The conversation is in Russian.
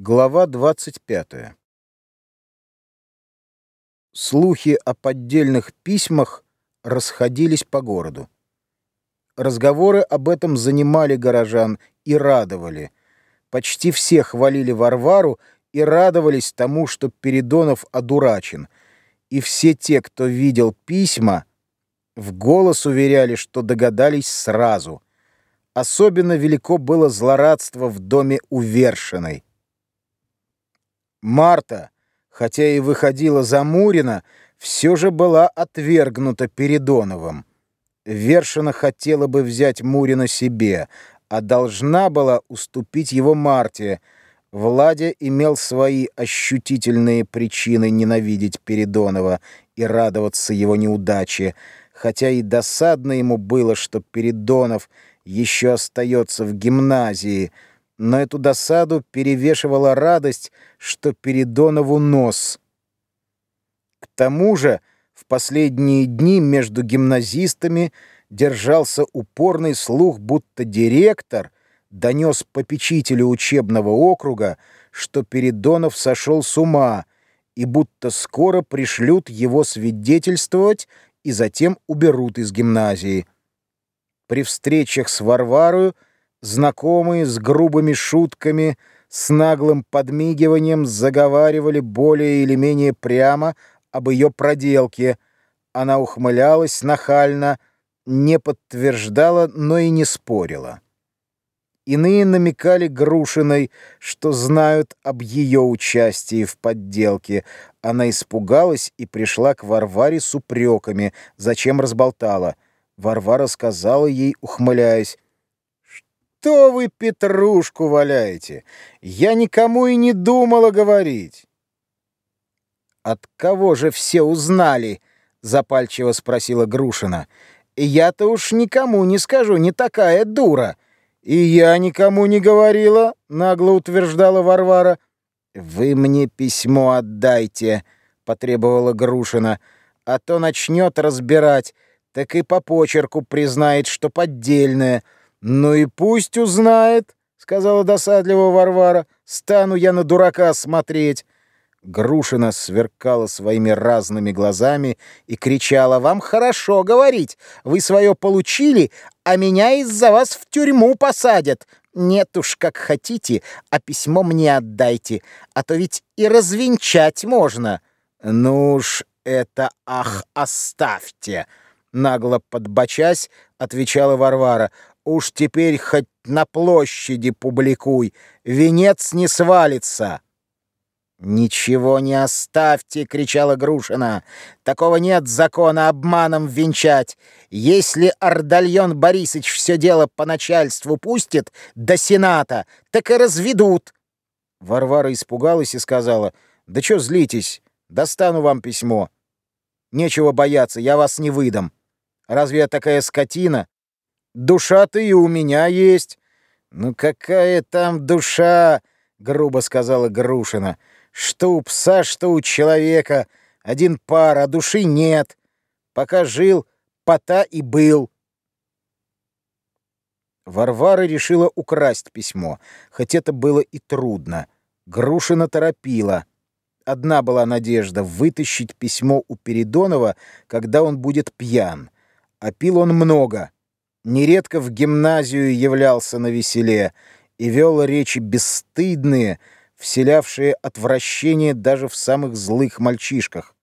Глава 25. Слухи о поддельных письмах расходились по городу. Разговоры об этом занимали горожан и радовали. Почти все хвалили Варвару и радовались тому, что Передонов одурачен. И все те, кто видел письма, в голос уверяли, что догадались сразу. Особенно велико было злорадство в доме Увершиной. Марта, хотя и выходила за Мурина, все же была отвергнута Передоновым. Вершина хотела бы взять Мурина себе, а должна была уступить его Марте. Владя имел свои ощутительные причины ненавидеть Передонова и радоваться его неудаче, хотя и досадно ему было, что Передонов еще остается в гимназии — но эту досаду перевешивала радость, что Передонову нос. К тому же в последние дни между гимназистами держался упорный слух, будто директор донес попечителю учебного округа, что Передонов сошел с ума, и будто скоро пришлют его свидетельствовать и затем уберут из гимназии. При встречах с Варварою знакомые с грубыми шутками, с наглым подмигиванием заговаривали более или менее прямо об ее проделке. Она ухмылялась нахально, не подтверждала, но и не спорила. Иные намекали Грушиной, что знают об ее участии в подделке. Она испугалась и пришла к Варваре с упреками, зачем разболтала. Варвара сказала ей, ухмыляясь, что вы петрушку валяете? Я никому и не думала говорить. От кого же все узнали? Запальчиво спросила Грушина. Я-то уж никому не скажу, не такая дура. И я никому не говорила, нагло утверждала Варвара. Вы мне письмо отдайте, потребовала Грушина, а то начнет разбирать, так и по почерку признает, что поддельное. «Ну и пусть узнает», — сказала досадливо Варвара. «Стану я на дурака смотреть». Грушина сверкала своими разными глазами и кричала, «Вам хорошо говорить. Вы свое получили, а меня из-за вас в тюрьму посадят. Нет уж, как хотите, а письмо мне отдайте, а то ведь и развенчать можно». «Ну уж это, ах, оставьте!» Нагло подбочась, отвечала Варвара. Уж теперь хоть на площади публикуй, венец не свалится. «Ничего не оставьте!» — кричала Грушина. «Такого нет закона обманом венчать. Если Ардальон Борисович все дело по начальству пустит до Сената, так и разведут!» Варвара испугалась и сказала, «Да что злитесь? Достану вам письмо. Нечего бояться, я вас не выдам. Разве я такая скотина, Душа-то и у меня есть. Ну какая там душа, грубо сказала Грушина. Что у пса, что у человека. Один пар, а души нет. Пока жил, пота и был. Варвара решила украсть письмо, хоть это было и трудно. Грушина торопила. Одна была надежда — вытащить письмо у Передонова, когда он будет пьян. А пил он много — нередко в гимназию являлся на веселе и вел речи бесстыдные, вселявшие отвращение даже в самых злых мальчишках.